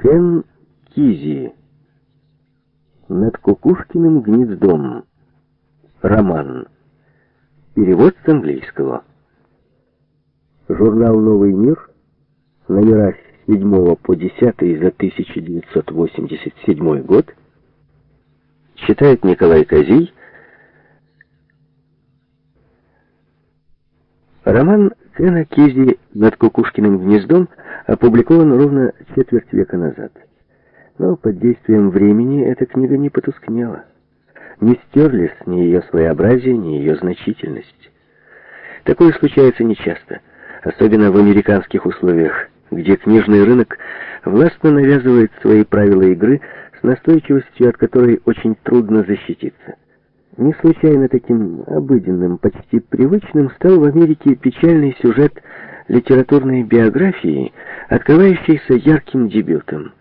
Кен Кизи. Над Кукушкиным гнездом. Роман. Перевод с английского. Журнал «Новый мир», номера с 7 по 10 за 1987 год, читает Николай Козий. Роман Кена Кизи «Над Кукушкиным гнездом» опубликован ровно четверть века назад. Но под действием времени эта книга не потускнела. Не стерлись ни ее своеобразие, ни ее значительность. Такое случается нечасто, особенно в американских условиях, где книжный рынок властно навязывает свои правила игры с настойчивостью, от которой очень трудно защититься. Не случайно таким обыденным, почти привычным стал в Америке печальный сюжет литературной биографии открывающийся ярким дебютом.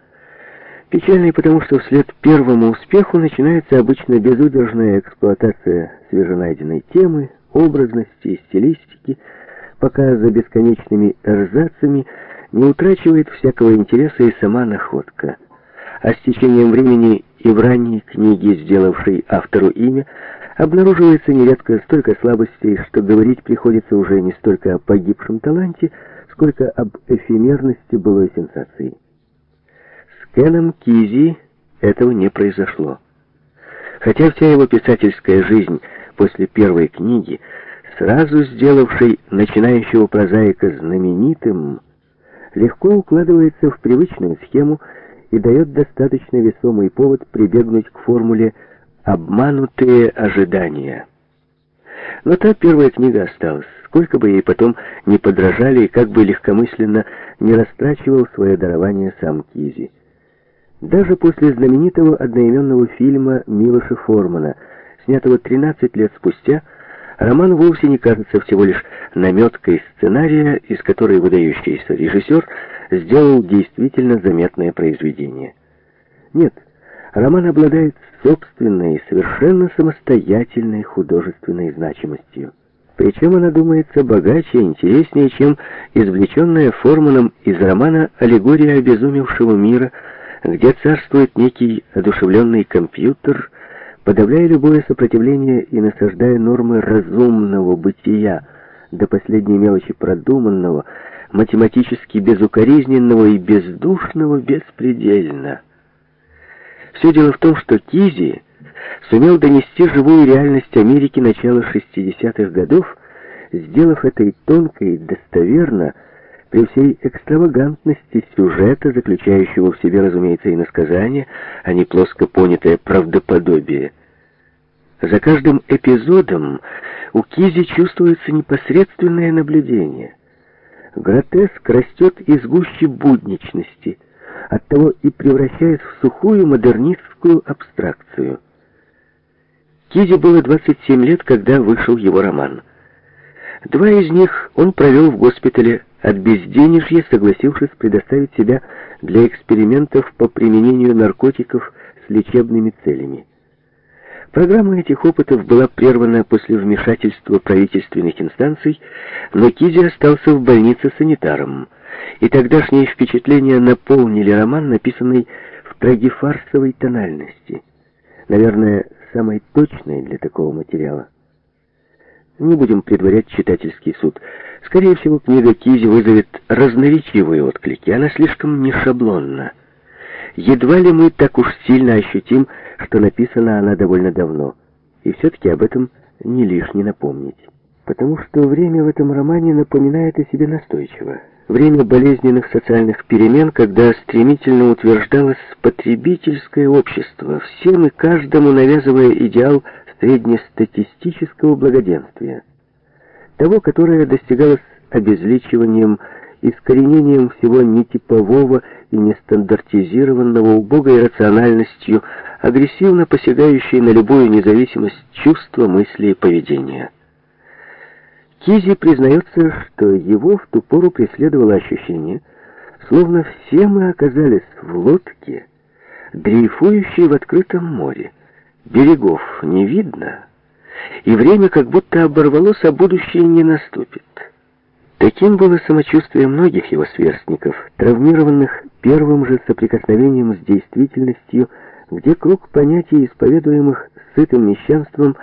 Печальный потому, что вслед первому успеху начинается обычно безудержная эксплуатация свеженайденной темы, образности и стилистики, пока за бесконечными эрзацами не утрачивает всякого интереса и сама находка. А с течением времени и в ранней книге, сделавшей автору имя, обнаруживается нередко столько слабостей, что говорить приходится уже не столько о погибшем таланте, сколько об эфемерности былой сенсации. С Кеном Кизи этого не произошло. Хотя вся его писательская жизнь после первой книги, сразу сделавшей начинающего прозаика знаменитым, легко укладывается в привычную схему и дает достаточно весомый повод прибегнуть к формуле «обманутые ожидания». Но та первая книга осталась. Сколько бы ей потом не подражали и как бы легкомысленно не растрачивал свое дарование сам Кизи. Даже после знаменитого одноименного фильма Милоша Формана, снятого 13 лет спустя, роман вовсе не кажется всего лишь наметкой сценария, из которой выдающийся режиссер сделал действительно заметное произведение. Нет, роман обладает собственной, совершенно самостоятельной художественной значимостью. Причем она думается богаче и интереснее, чем извлеченная Форманом из романа «Аллегория обезумевшего мира», где царствует некий одушевленный компьютер, подавляя любое сопротивление и насаждая нормы разумного бытия, до последней мелочи продуманного, математически безукоризненного и бездушного беспредельно. Все дело в том, что Кизи сумел донести живую реальность Америки начала 60-х годов, сделав это и тонко, и достоверно, при всей экстравагантности сюжета, заключающего в себе, разумеется, и иносказание, а не плоско понятое правдоподобие. За каждым эпизодом у Кизи чувствуется непосредственное наблюдение. Гротеск растет из гущи будничности – оттого и превращаясь в сухую модернистскую абстракцию. Кизе было 27 лет, когда вышел его роман. Два из них он провел в госпитале от безденежья, согласившись предоставить себя для экспериментов по применению наркотиков с лечебными целями. Программа этих опытов была прервана после вмешательства правительственных инстанций, но Кизи остался в больнице санитаром, и тогдашние впечатления наполнили роман, написанный в трагефарсовой тональности, наверное, самой точной для такого материала. Не будем предварять читательский суд. Скорее всего, книга Кизи вызовет разноречивые отклики, она слишком нешаблонна. Едва ли мы так уж сильно ощутим, что написана она довольно давно. И все-таки об этом не лишне напомнить. Потому что время в этом романе напоминает о себе настойчиво. Время болезненных социальных перемен, когда стремительно утверждалось потребительское общество, всем и каждому навязывая идеал среднестатистического благоденствия. Того, которое достигалось обезличиванием искоренением всего нетипового и нестандартизированного, убогой рациональностью, агрессивно посягающей на любую независимость чувства, мысли и поведения. Кизи признается, что его в ту пору преследовало ощущение, словно все мы оказались в лодке, дрейфующей в открытом море. Берегов не видно, и время как будто оборвалось, а будущее не наступит. Каким было самочувствие многих его сверстников, травмированных первым же соприкосновением с действительностью, где круг понятий, исповедуемых сытым мещанством,